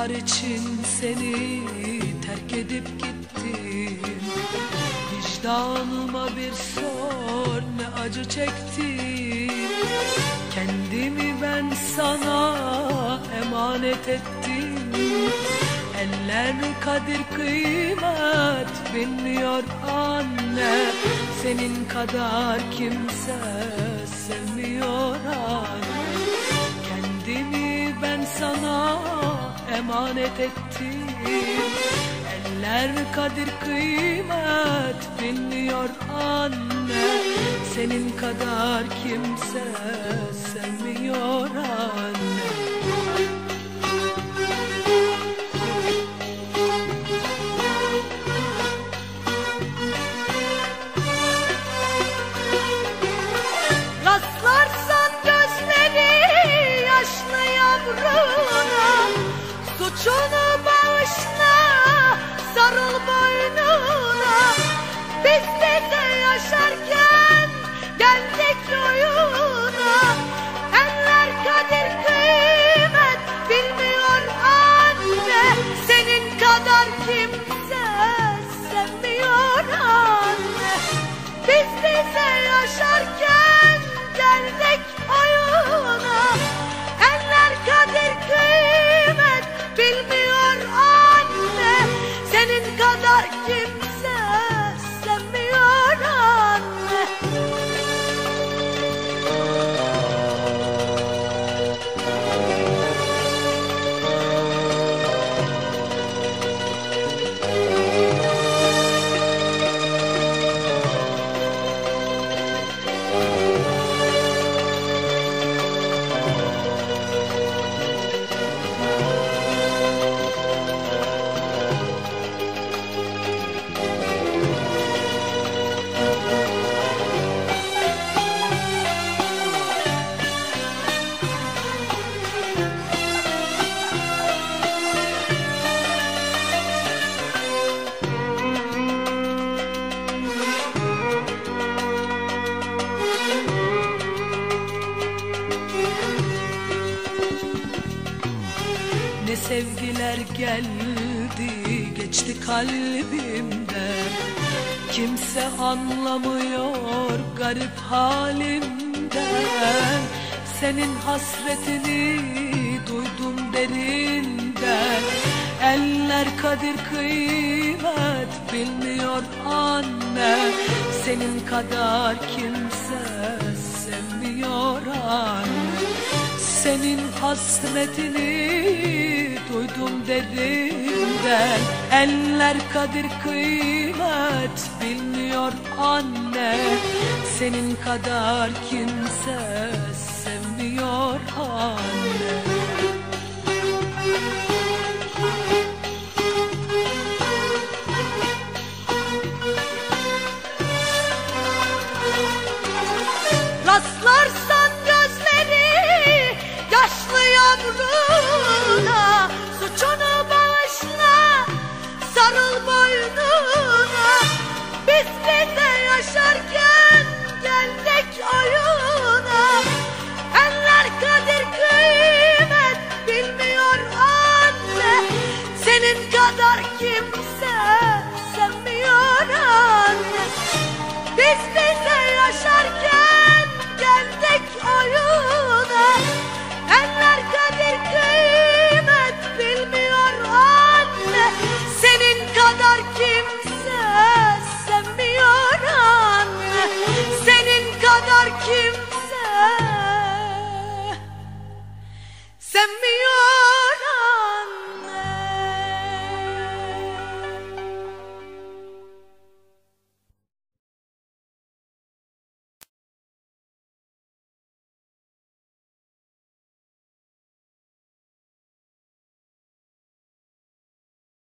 yar için seni terk edip gittim. Vicdanıma bir sor ne acı çektim. Kendimi ben sana emanet ettim. Eller kadir kıymet bilmiyor anne. Senin kadar kimse sevmiyor anne. Kendimi ben sana emanet ettim. Eller kadir kıymet bilmiyor anne. Senin kadar kimse sevmiyor Jonah! Sevgiler geldi geçti kalbimden Kimse anlamıyor garip halimden Senin hasretini duydum derinden Eller kadir kıymet bilmiyor anne. Senin kadar kimse sevmiyor anne senin hasretini duydum derinden Eller kadir kıymet bilmiyor anne. Senin kadar kimse sevmiyor anne sarıl boynuma